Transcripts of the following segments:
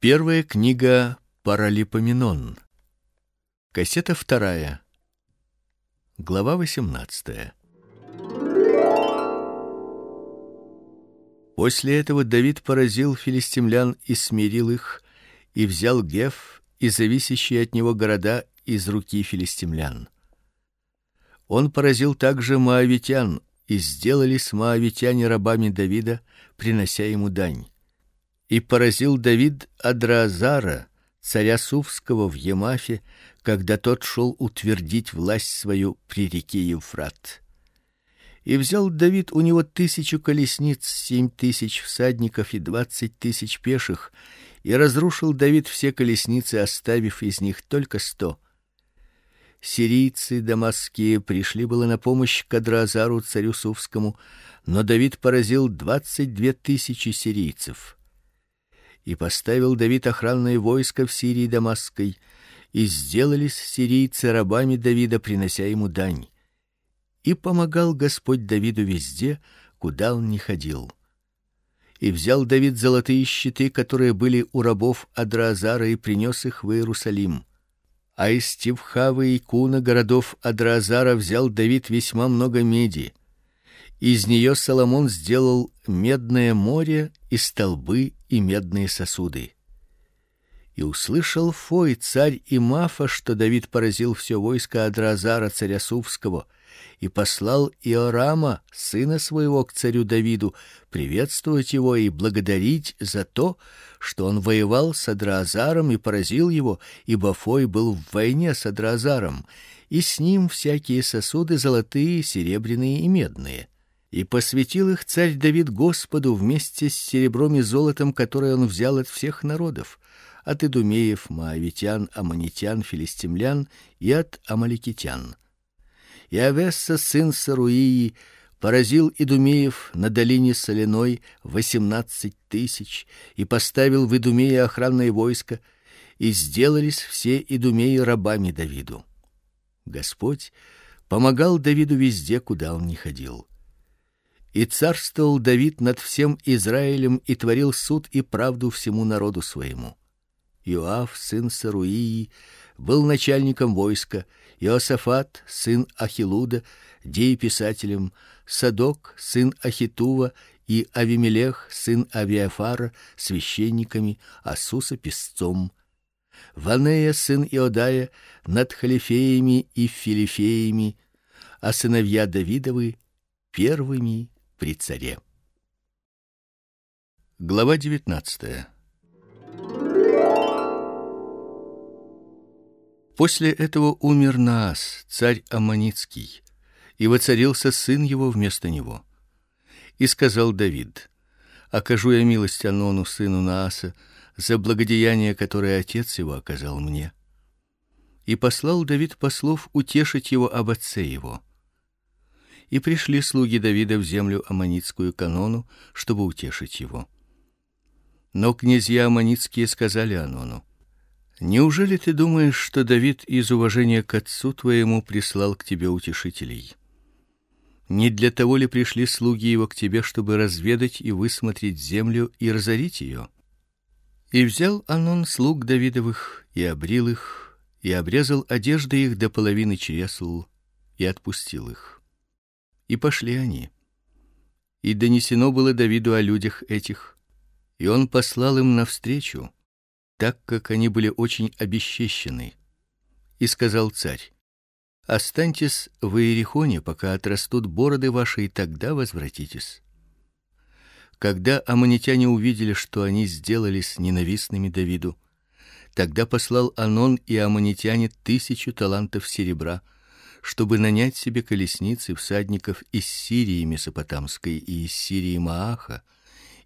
Первая книга Паралипоменон. Кассета вторая. Глава 18. После этого Давид поразил филистимлян и смирил их, и взял Геф и зависящие от него города из руки филистимлян. Он поразил также моавитян, и сделались моавитяне рабами Давида, принося ему дань и поразил Давид Адраазара, царя Сувского в Емафе, когда тот шел утвердить власть свою при реке Евфрат. И взял Давид у него тысячу колесниц, семь тысяч всадников и двадцать тысяч пеших, и разрушил Давид все колесницы, оставив из них только сто. Сирийцы дамасские пришли было на помощь Кадразару царю Сувскому, но Давид поразил двадцать две тысячи сирийцев и поставил Давид охранное войско в Сирии Дамасской, и сделались сирийцы рабами Давида, принося ему дань. И помогал Господь Давиду везде, куда он ни ходил. И взял Давид золотые щиты, которые были у рабов Адраазара, и принес их в Иерусалим. А из Тивхавы и Куна городов Адраазара взял Давид весьма много меди. Из нее Соломон сделал медное море и столбы и медные сосуды. И услышал Фой царь и Мафа, что Давид поразил все войско Адразара царя Сувского, и послал Иорама, сына своего, к царю Давиду, приветствовать его и благодарить за то, что он воевал с Адразаром и поразил его, ибо Фой был в войне с Адразаром, и с ним всякие сосуды золотые, серебряные и медные и посвятил их царь Давид Господу вместе с серебром и золотом, которое он взял от всех народов, от идумеев, моавитян, аммонитян, филистимлян и от амаликитян. И Авесса сын Саруии поразил идумеев на долине соляной восемнадцать тысяч и поставил в Идумее охранное войско, и сделались все идумеи рабами Давиду. Господь помогал Давиду везде, куда он ни ходил. И царствовал Давид над всем Израилем и творил суд и правду всему народу своему. Иоав сын Саруии был начальником войска, Иосафат сын Ахилуда дееписателем, Садок сын Ахитува и Авимелех сын Авиафара священниками, Асуса писцом. Ванея сын Иодая над халифеями и филифеями, а сыновья Давидовы первыми при царе. Глава 19. После этого умер Наас, царь аммонитский, и воцарился сын его вместо него. И сказал Давид: окажу я милость Анону сыну Нааса за благодеяние, которое отец его оказал мне. И послал Давид послов утешить его об отце его и пришли слуги Давида в землю аммонитскую Канону, чтобы утешить его. Но князья аммонитские сказали Анону: Неужели ты думаешь, что Давид из уважения к отцу твоему прислал к тебе утешителей? Не для того ли пришли слуги его к тебе, чтобы разведать и высмотреть землю и разорить ее? И взял Анон слуг Давидовых и обрил их, и обрезал одежды их до половины чресл, и отпустил их. И пошли они. И донесено было Давиду о людях этих, и он послал им навстречу, так как они были очень обесчещены. И сказал царь: Останьтесь в Иерихоне, пока отрастут бороды ваши, и тогда возвратитесь. Когда аммонитяне увидели, что они сделались ненавистными Давиду, тогда послал Анон и аммонитяне тысячу талантов серебра, чтобы нанять себе колесницы всадников из Сирии месопотамской и из Сирии Мааха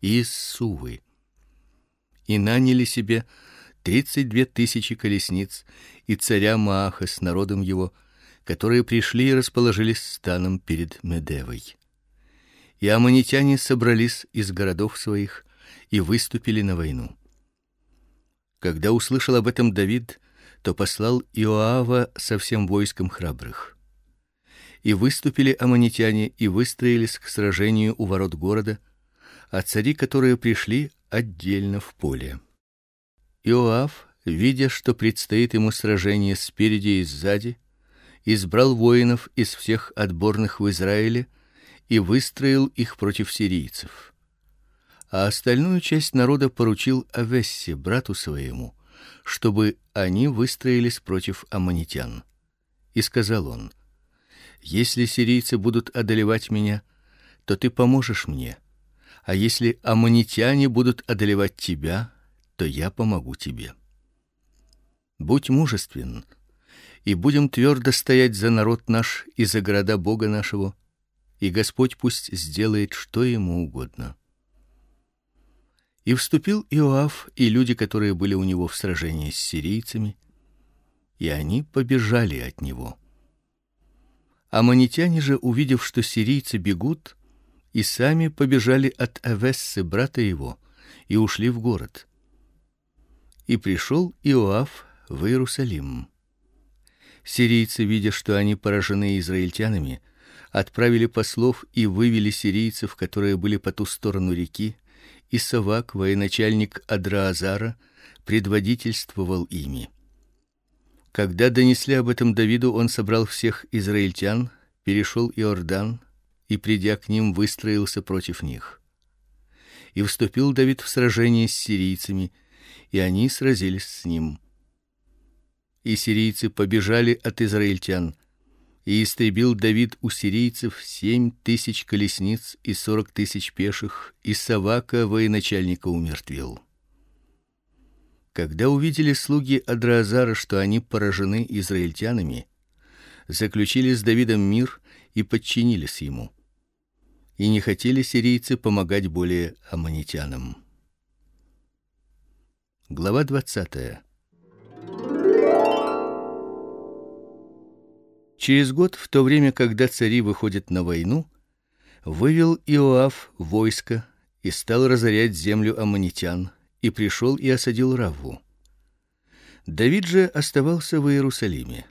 и из Сувы. И наняли себе тридцать две тысячи колесниц и царя Мааха с народом его, которые пришли и расположились станом перед Медевой. И аммонитяне собрались из городов своих и выступили на войну. Когда услышал об этом Давид, то послал Иоава со всем войском храбрых. И выступили аммонитяне и выстроились к сражению у ворот города, а цари, которые пришли, отдельно в поле. Иоав, видя, что предстоит ему сражение спереди и сзади, избрал воинов из всех отборных в Израиле и выстроил их против сирийцев. А остальную часть народа поручил Авессе, брату своему, чтобы они выстроились против аммонитян. И сказал он: Если сирийцы будут одолевать меня, то ты поможешь мне. А если аммонитяне будут одолевать тебя, то я помогу тебе. Будь мужествен, и будем твердо стоять за народ наш и за города Бога нашего, и Господь пусть сделает что ему угодно. И вступил Иоав и люди, которые были у него в сражении с сирийцами, и они побежали от него. Амонитяне же, увидев, что сирийцы бегут, и сами побежали от Авессы брата его и ушли в город. И пришел Иоав в Иерусалим. Сирийцы, видя, что они поражены израильтянами, отправили послов и вывели сирийцев, которые были по ту сторону реки, и Савак, военачальник Адраазара, предводительствовал ими. Когда донесли об этом Давиду, он собрал всех израильтян, перешел Иордан и придя к ним, выстроился против них. И вступил Давид в сражение с сирийцами, и они сразились с ним. И сирийцы побежали от израильтян, и истребил Давид у сирийцев семь тысяч колесниц и сорок тысяч пеших, и Савака военачальника умертвил. Когда увидели слуги Адраазара, что они поражены израильтянами, заключили с Давидом мир и подчинились ему. И не хотели сирийцы помогать более аммонитянам. Глава двадцатая. Через год, в то время, когда цари выходят на войну, вывел Иоав войско и стал разорять землю аммонитян, и пришел и осадил Равву. Давид же оставался в Иерусалиме.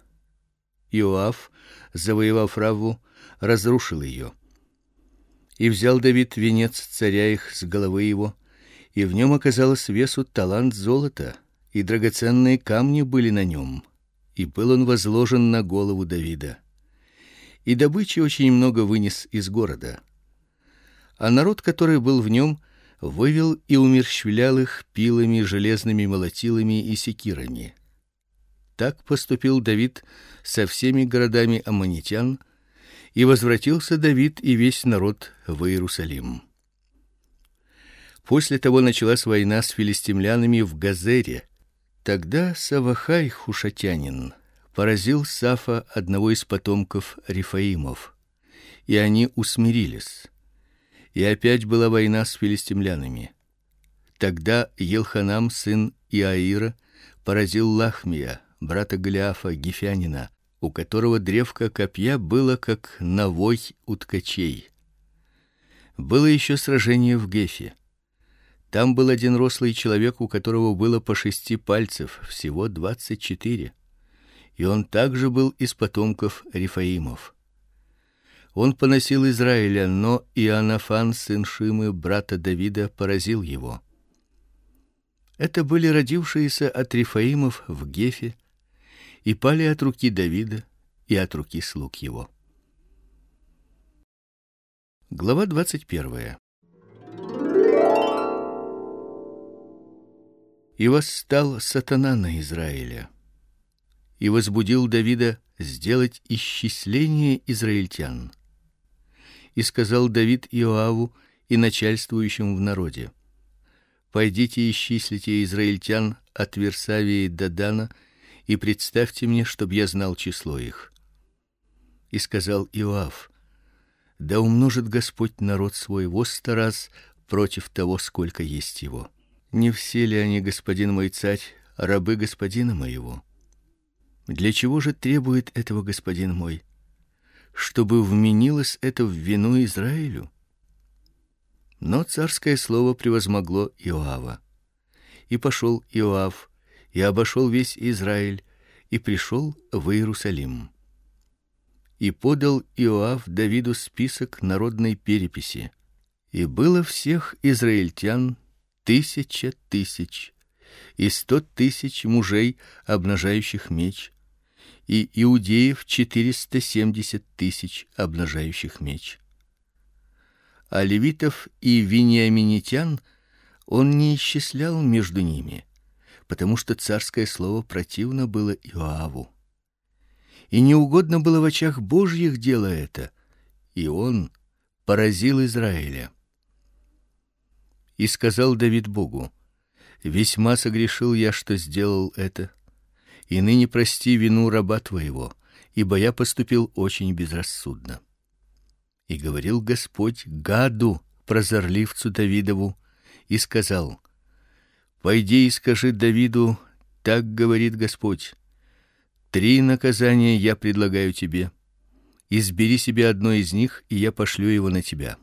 Иоав, завоевав Равву, разрушил ее. И взял Давид венец царя их с головы его, и в нем оказалось весу талант золота, и драгоценные камни были на нем и был он возложен на голову Давида. И добычи очень много вынес из города. А народ, который был в нем, вывел и умерщвлял их пилами, железными молотилами и секирами. Так поступил Давид со всеми городами аммонитян, и возвратился Давид и весь народ в Иерусалим. После того началась война с филистимлянами в Газере, Тогда Савахай хушатянин поразил Сафа, одного из потомков Рифаимов, и они усмирились. И опять была война с филистимлянами. Тогда Елханам сын Иаира поразил Лахмия, брата Голиафа Гифянина, у которого древко копья было как навой у ткачей. Было еще сражение в Гефе. Там был один рослый человек, у которого было по шести пальцев, всего двадцать четыре, и он также был из потомков Рифаимов. Он поносил Израиля, но Иоаннафан, сын Шимы, брата Давида, поразил его. Это были родившиеся от Рифаимов в Гефе и пали от руки Давида и от руки слуг его. Глава двадцать первая. И восстал сатана на Израиля и возбудил Давида сделать исчисление израильтян. И сказал Давид Иоаву и начальствующим в народе: Пойдите исчислите израильтян от Версавии до Дана и представьте мне, чтобы я знал число их. И сказал Иоав: Да умножит Господь народ свой во сто раз против того, сколько есть его. Не все ли они, господин мой царь, рабы господина моего? Для чего же требует этого господин мой? Чтобы вменилось это в вину Израилю? Но царское слово превозмогло Иоава. И пошел Иоав и обошел весь Израиль и пришел в Иерусалим. И подал Иоав Давиду список народной переписи. И было всех израильтян тысяча тысяч и сто тысяч мужей, обнажающих меч, и иудеев четыреста семьдесят тысяч, обнажающих меч. А левитов и вениаминитян он не исчислял между ними, потому что царское слово противно было Иоаву. И неугодно было в очах Божьих дело это, и он поразил Израиля. И сказал Давид Богу: Весьма согрешил я, что сделал это, и ныне прости вину раба твоего, ибо я поступил очень безрассудно. И говорил Господь Гаду, прозорливцу Давидову, и сказал: Пойди и скажи Давиду: так говорит Господь: Три наказания я предлагаю тебе. Избери себе одно из них, и я пошлю его на тебя.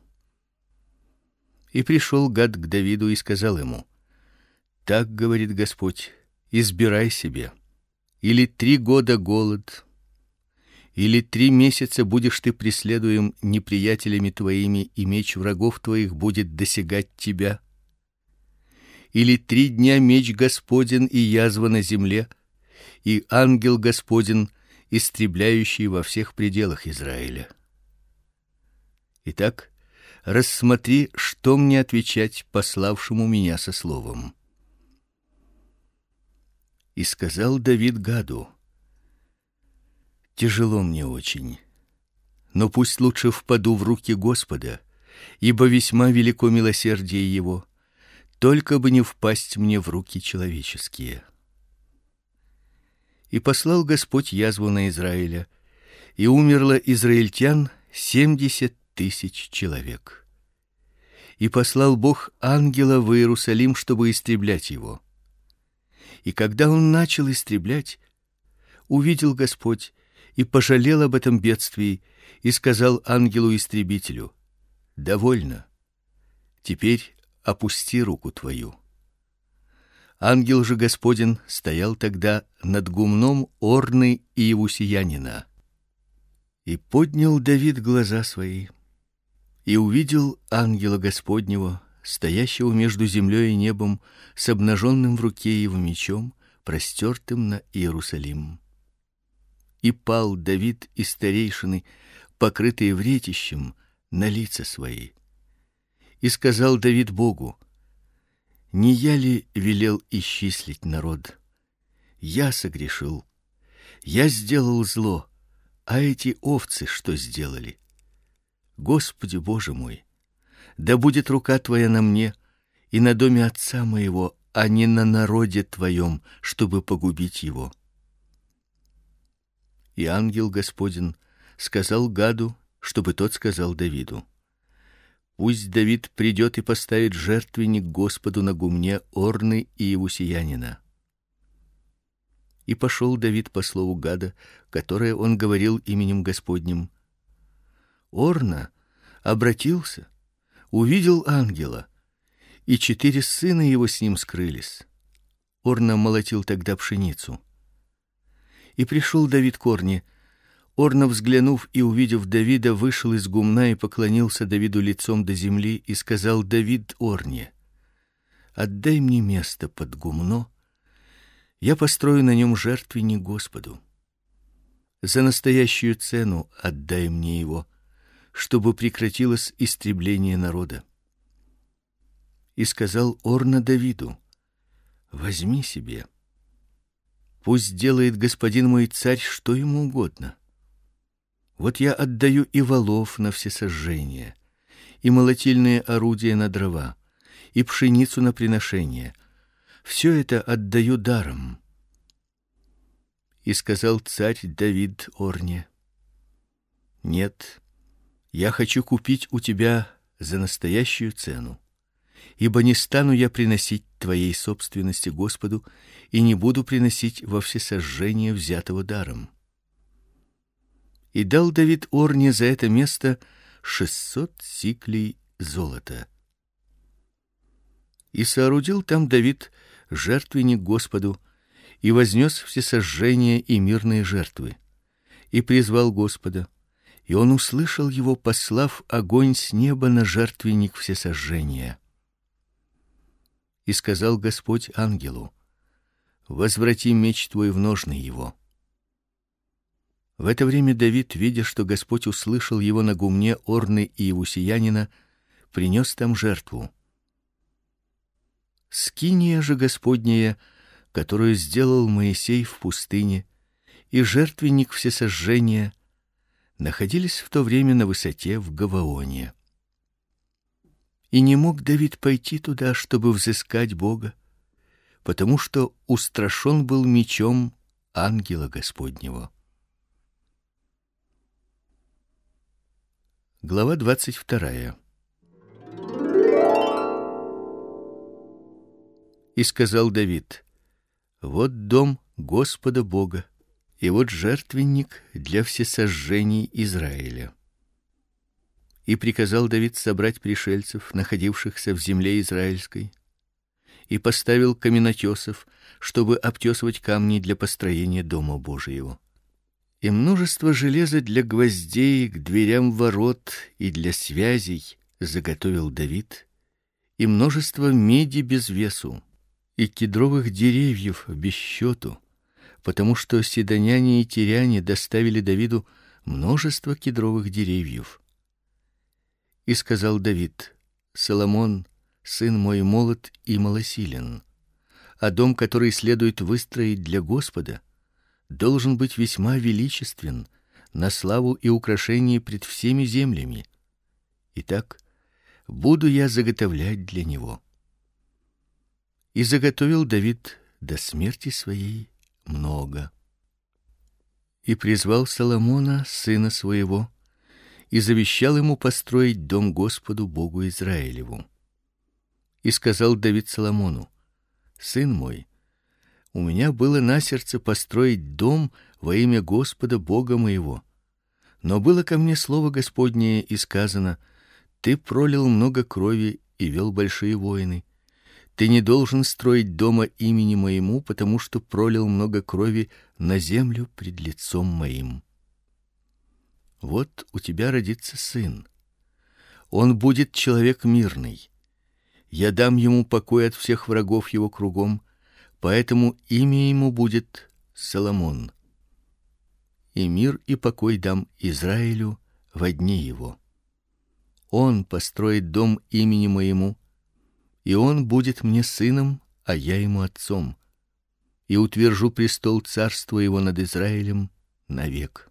И пришел Гад к Давиду и сказал ему: Так говорит Господь: избирай себе или три года голод, или три месяца будешь ты преследуем неприятелями твоими, и меч врагов твоих будет досягать тебя, или три дня меч Господен и язва на земле, и ангел Господен, истребляющий во всех пределах Израиля. Итак, рассмотри, что мне отвечать пославшему меня со словом. И сказал Давид Гаду: Тяжело мне очень, но пусть лучше впаду в руки Господа, ибо весьма велико милосердие его, только бы не впасть мне в руки человеческие. И послал Господь язву на Израиля, и умерло израильтян семьдесят тысяч человек. И послал Бог ангела в Иерусалим, чтобы истреблять его. И когда он начал истреблять, увидел Господь и пожалел об этом бедствии и сказал ангелу-истребителю: "Довольно. Теперь опусти руку твою". Ангел же Господин стоял тогда над гумном Орны и его сиянина. И поднял Давид глаза свои и увидел ангела Господнего, стоящего между землей и небом, с обнаженным в руке его мечом, простертым на Иерусалим. И пал Давид и старейшины, покрытые вретищем, на лица свои. И сказал Давид Богу: Не я ли велел исчислить народ? Я согрешил. Я сделал зло, а эти овцы что сделали? Господи Боже мой, да будет рука твоя на мне и на доме отца моего, а не на народе твоем, чтобы погубить его. И ангел Господин сказал Гаду, чтобы тот сказал Давиду: Пусть Давид придет и поставит жертвенник Господу на гумне Орны и его сиянина. И пошел Давид по слову Гада, которое он говорил именем Господним, Орна обратился, увидел ангела, и четыре сына его с ним скрылись. Орна молотил тогда пшеницу. И пришел Давид к Орне. Орна, взглянув и увидев Давида, вышел из гумна и поклонился Давиду лицом до земли и сказал: Давид Орне: Отдай мне место под гумно, я построю на нем жертвенник Господу. За настоящую цену отдай мне его чтобы прекратилось истребление народа. И сказал Орна Давиду: Возьми себе. Пусть делает господин мой царь что ему угодно. Вот я отдаю и волов на все сожжения, и молотильные орудия на дрова, и пшеницу на приношение. Все это отдаю даром. И сказал царь Давид Орне: Нет, я хочу купить у тебя за настоящую цену, ибо не стану я приносить твоей собственности Господу и не буду приносить во всесожжение взятого даром. И дал Давид Орне за это место шестьсот сиклей золота. И соорудил там Давид жертвенник Господу и вознес всесожжения и мирные жертвы. И призвал Господа и он услышал его, послав огонь с неба на жертвенник всесожжения. И сказал Господь ангелу: возврати меч твой в ножны его. В это время Давид, видя, что Господь услышал его на гумне Орны и Иусиянина, принес там жертву. Скиния же Господняя, которую сделал Моисей в пустыне, и жертвенник всесожжения находились в то время на высоте в Гаваоне. И не мог Давид пойти туда, чтобы взыскать Бога, потому что устрашен был мечом ангела Господнего. Глава двадцать вторая. И сказал Давид: Вот дом Господа Бога, и вот жертвенник для всесожжений Израиля. И приказал Давид собрать пришельцев, находившихся в земле израильской, и поставил каменотесов, чтобы обтесывать камни для построения дома Божьего. И множество железа для гвоздей к дверям ворот и для связей заготовил Давид, и множество меди без весу, и кедровых деревьев без счету потому что сидоняне и тиряне доставили Давиду множество кедровых деревьев. И сказал Давид: Соломон, сын мой молод и малосилен, а дом, который следует выстроить для Господа, должен быть весьма величествен, на славу и украшение пред всеми землями. Итак, буду я заготовлять для него. И заготовил Давид до смерти своей много. И призвал Соломона, сына своего, и завещал ему построить дом Господу Богу Израилеву. И сказал Давид Соломону: Сын мой, у меня было на сердце построить дом во имя Господа Бога моего. Но было ко мне слово Господнее и сказано: ты пролил много крови и вел большие войны. Ты не должен строить дома имени моему, потому что пролил много крови на землю пред лицом моим. Вот у тебя родится сын. Он будет человек мирный. Я дам ему покой от всех врагов его кругом, поэтому имя ему будет Соломон. И мир и покой дам Израилю во дни его. Он построит дом имени моему, и он будет мне сыном, а я ему отцом, и утвержу престол царства его над Израилем навек.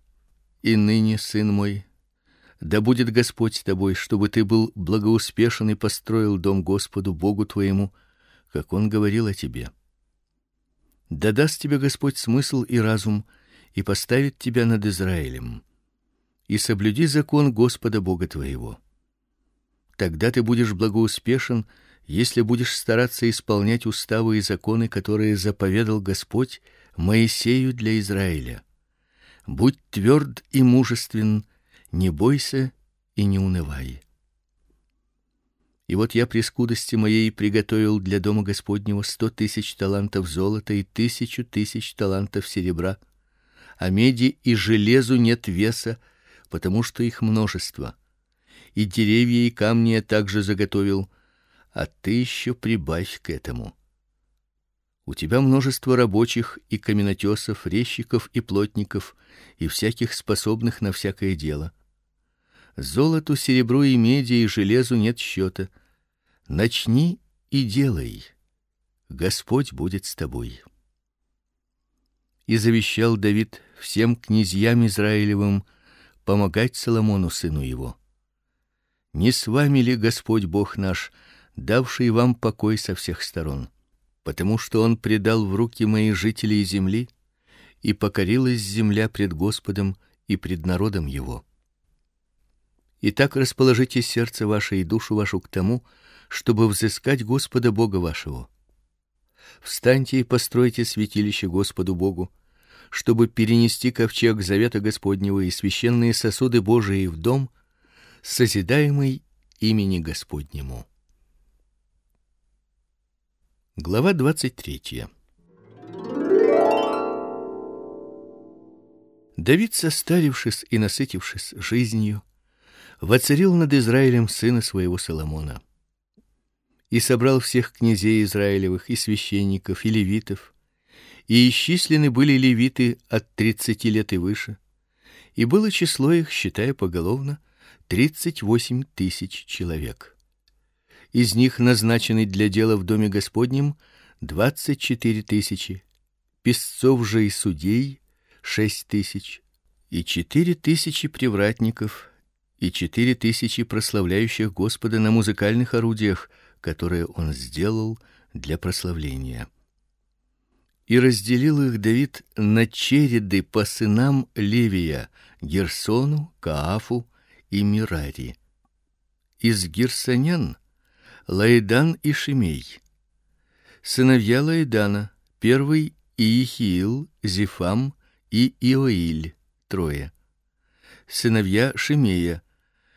И ныне, сын мой, да будет Господь с тобой, чтобы ты был благоуспешен и построил дом Господу Богу твоему, как он говорил о тебе. Да даст тебе Господь смысл и разум и поставит тебя над Израилем. И соблюди закон Господа Бога твоего. Тогда ты будешь благоуспешен если будешь стараться исполнять уставы и законы, которые заповедал Господь Моисею для Израиля. Будь тверд и мужествен, не бойся и не унывай. И вот я при скудости моей приготовил для дома Господнего сто тысяч талантов золота и тысячу тысяч талантов серебра, а меди и железу нет веса, потому что их множество. И деревья и камни я также заготовил, а ты еще прибавь к этому. У тебя множество рабочих и каменотесов, резчиков и плотников и всяких способных на всякое дело. Золоту, серебру и меди и железу нет счета. Начни и делай. Господь будет с тобой. И завещал Давид всем князьям Израилевым помогать Соломону сыну его. Не с вами ли Господь Бог наш? Давший вам покой со всех сторон, потому что он предал в руки мои жителей земли, и покорилась земля пред Господом и пред народом его. Итак, расположите сердце ваше и душу вашу к тому, чтобы взыскать Господа Бога вашего. Встаньте и постройте святилище Господу Богу, чтобы перенести ковчег завета Господнего и священные сосуды Божии в дом, созидаемый имени Господнему. Глава двадцать третья. Давид, состарившись и насытившись жизнью, воцарил над Израилем сына своего Соломона. И собрал всех князей израилевых и священников и левитов, И исчислены были левиты от тридцати лет и выше, и было число их, считая поголовно, тридцать восемь тысяч человек. Из них назначены для дела в доме Господнем двадцать четыре тысячи, писцов же и судей шесть тысяч, и четыре тысячи привратников, и четыре тысячи прославляющих Господа на музыкальных орудиях, которые он сделал для прославления. И разделил их Давид на череды по сынам Левия: Герсону, Каафу и Мирари. Из герсонян Лаидан и Шимей. Сыновья Лаидана: первый Иехиил, Зефам и Иоиль, трое. Сыновья Шимея: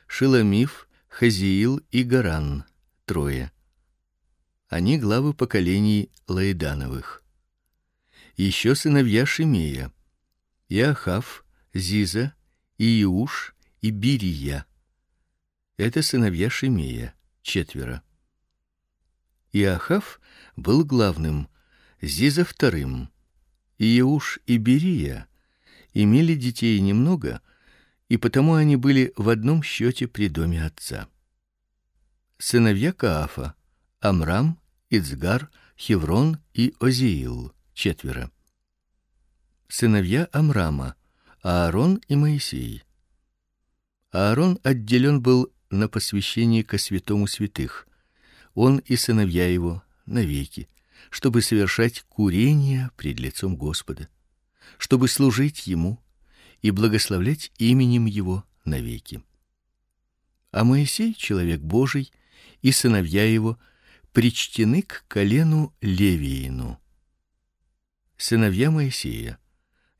Шиломиф, Хазиил и Гаран, трое. Они главы поколений Лаидановых. Еще сыновья Шимея: Иахав, Зиза, Иуш и Бирия. Это сыновья Шимея, четверо. Иахав был главным, Зиза вторым. Иуш и Берия имели детей немного, и потому они были в одном счете при доме отца. Сыновья Каафа: Амрам, Ицгар, Хеврон и Озиил, четверо. Сыновья Амрама: Аарон и Моисей. Аарон отделен был на посвящение ко святому святых он и сыновья его навеки, чтобы совершать курение пред лицом Господа, чтобы служить ему и благословлять именем его навеки. А Моисей, человек Божий, и сыновья его причтены к колену Левиину. Сыновья Моисея: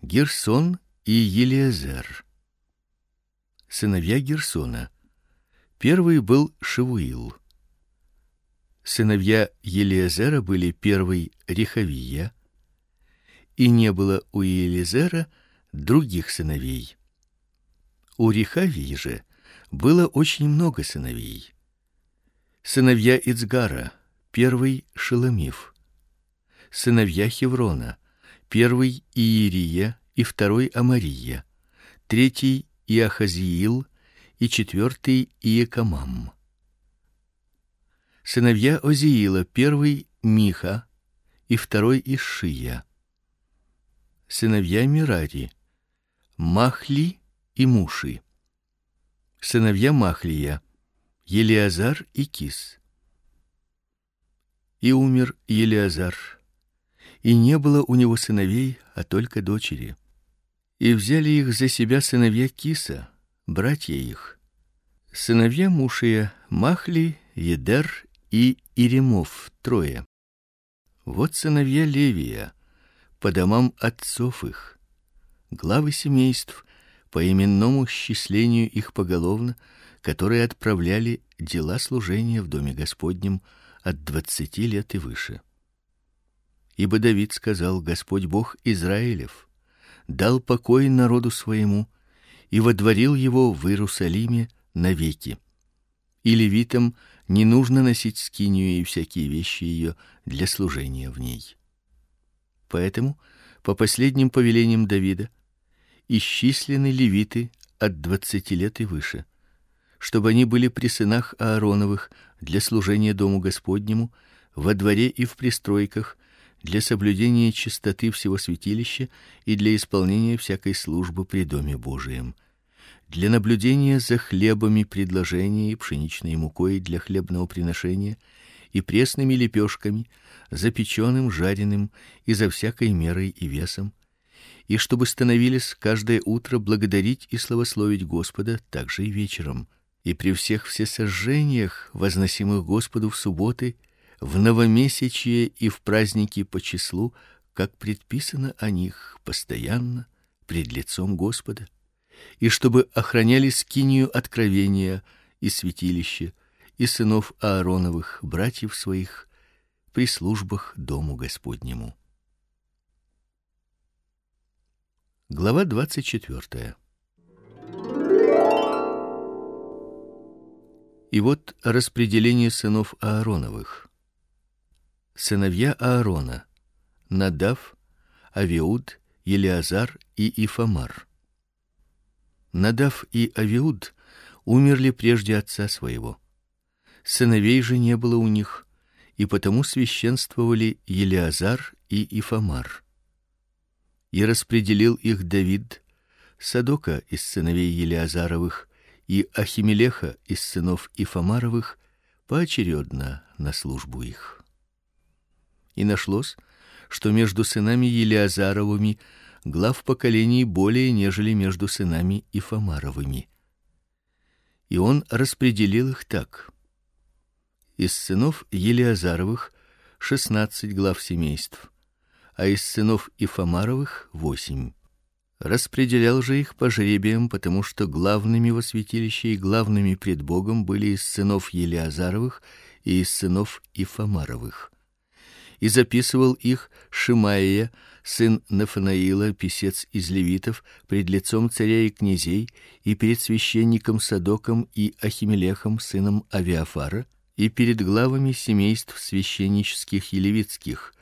Герсон и Елиезер. Сыновья Герсона: первый был Шевуил, Сыновья Елиезера были первый Рехавия, и не было у Елизера других сыновей. У Рехавии же было очень много сыновей. Сыновья Ицгара: первый Шеломиф. Сыновья Хеврона: первый Иерия и второй Амария, третий Иахазиил и четвертый Иекамам сыновья Озиила: первый Миха и второй Ишия. Сыновья Мирари: Махли и Муши. Сыновья Махлия: Елиазар и Кис. И умер Елиазар, и не было у него сыновей, а только дочери. И взяли их за себя сыновья Киса, братья их. Сыновья Мушия: Махли, Едер и Иремов трое. Вот сыновья Левия по домам отцов их, главы семейств по именному счислению их поголовно, которые отправляли дела служения в доме Господнем от двадцати лет и выше. Ибо Давид сказал: Господь Бог Израилев дал покой народу своему и водворил его в Иерусалиме навеки. И левитам не нужно носить скинию и всякие вещи ее для служения в ней. Поэтому, по последним повелениям Давида, исчислены левиты от двадцати лет и выше, чтобы они были при сынах Аароновых для служения дому Господнему во дворе и в пристройках для соблюдения чистоты всего святилища и для исполнения всякой службы при доме Божием для наблюдения за хлебами предложения и пшеничной мукой для хлебного приношения и пресными лепешками, запеченным, жареным и за всякой мерой и весом, и чтобы становились каждое утро благодарить и славословить Господа также и вечером, и при всех всесожжениях, возносимых Господу в субботы, в новомесячие и в праздники по числу, как предписано о них постоянно пред лицом Господа и чтобы охраняли скинию откровения и святилище и сынов Аароновых, братьев своих, при службах дому Господнему. Глава двадцать четвертая. И вот распределение сынов Аароновых. Сыновья Аарона: Надав, Авиуд, Елиазар и Ифамар. Надав и Авиуд умерли прежде отца своего. Сыновей же не было у них, и потому священствовали Елиазар и Ифамар. И распределил их Давид Садока из сыновей Елиазаровых и Ахимелеха из сынов Ифамаровых поочередно на службу их. И нашлось, что между сынами Елиазаровыми глав поколений более, нежели между сынами Ифамаровыми. И он распределил их так: из сынов Елиазаровых шестнадцать глав семейств, а из сынов Ифамаровых восемь. Распределял же их по жребиям, потому что главными во святилище и главными пред Богом были из сынов Елиазаровых и из сынов Ифамаровых. И записывал их Шимаия, сын Нафанаила, писец из левитов, пред лицом царя и князей, и перед священником Садоком и Ахимелехом, сыном Авиафара, и перед главами семейств священнических и левитских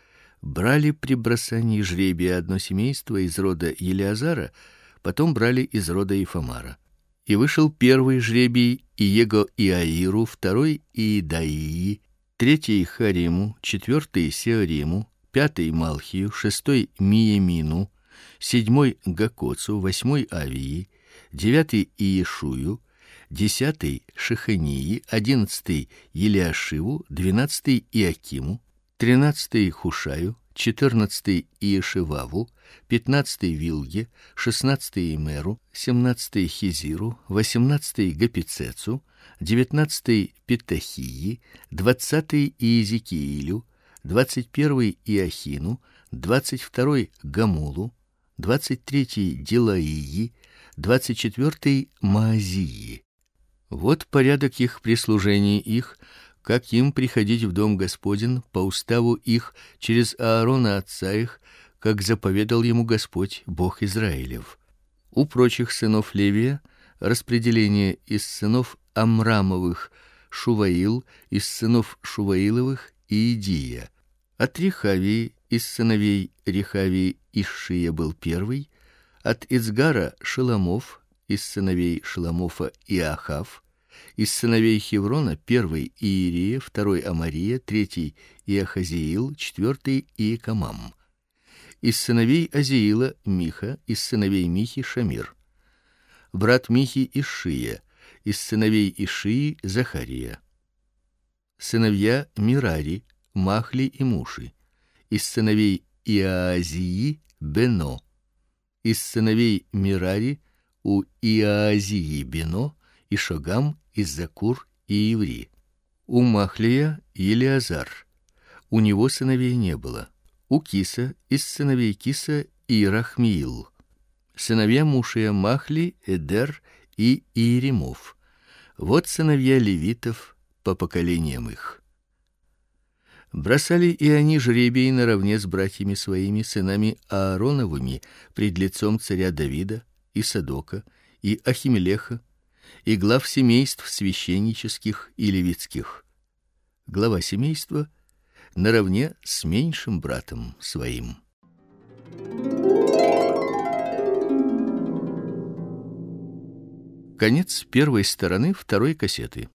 брали при бросании жребия одно семейство из рода Елиазара, потом брали из рода Ифамара. И вышел первый жребий Иего Иаиру, второй Идаии, третий Хариму, четвертый Сеориму, пятый Малхию, шестой Миемину, седьмой Гакоцу, восьмой Авии, девятый Иешую, десятый Шехании, одиннадцатый Елиашиву, двенадцатый Иакиму, тринадцатый Хушаю, четырнадцатый Иешиваву, пятнадцатый Вилге, шестнадцатый Имеру, семнадцатый Хизиру, восемнадцатый Гапицецу, девятнадцатый Петахии, двадцатый Иезекиилю, двадцать первый Иохину, двадцать второй Гамулу, двадцать третий Дилаии, двадцать четвертый Маазии. Вот порядок их прислужений их как им приходить в дом Господень по уставу их через Аарона отца их, как заповедал ему Господь, Бог Израилев. У прочих сынов Левия распределение из сынов Амрамовых Шуваил, из сынов Шуваиловых Иидия. От Рехавии из сыновей Рехавии Ишия был первый, от Изгара Шеламов из сыновей Шеламофа Иахав, из сыновей Хеврона первый Иерия, второй Амария, третий Иахазиил, четвертый Иекамам. Из сыновей Азиила Миха, из сыновей Михи Шамир. Брат Михи Ишия, из сыновей Ишии Захария. Сыновья Мирари, Махли и Муши. Из сыновей Иаазии Бено. Из сыновей Мирари у Иаазии Бено и Шогам из Закур и Иври. У Махлия Елиазар. У него сыновей не было. У Киса из сыновей Киса Ирахмиил. Сыновья Мушия Махли, Эдер и Иеремов. Вот сыновья левитов по поколениям их. Бросали и они жребий наравне с братьями своими сынами Аароновыми пред лицом царя Давида и Садока и Ахимелеха и глав семейств священнических и левитских. Глава семейства наравне с меньшим братом своим. Конец первой стороны второй кассеты.